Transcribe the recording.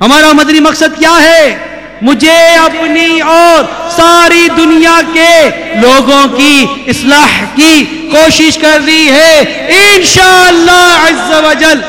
ہمارا مدنی مقصد کیا ہے؟ مجھے اپنی اور ساری دنیا کے لوگوں کی اصلاح کی کوشش کر رہی ہے۔ انشاءاللہ عز و جل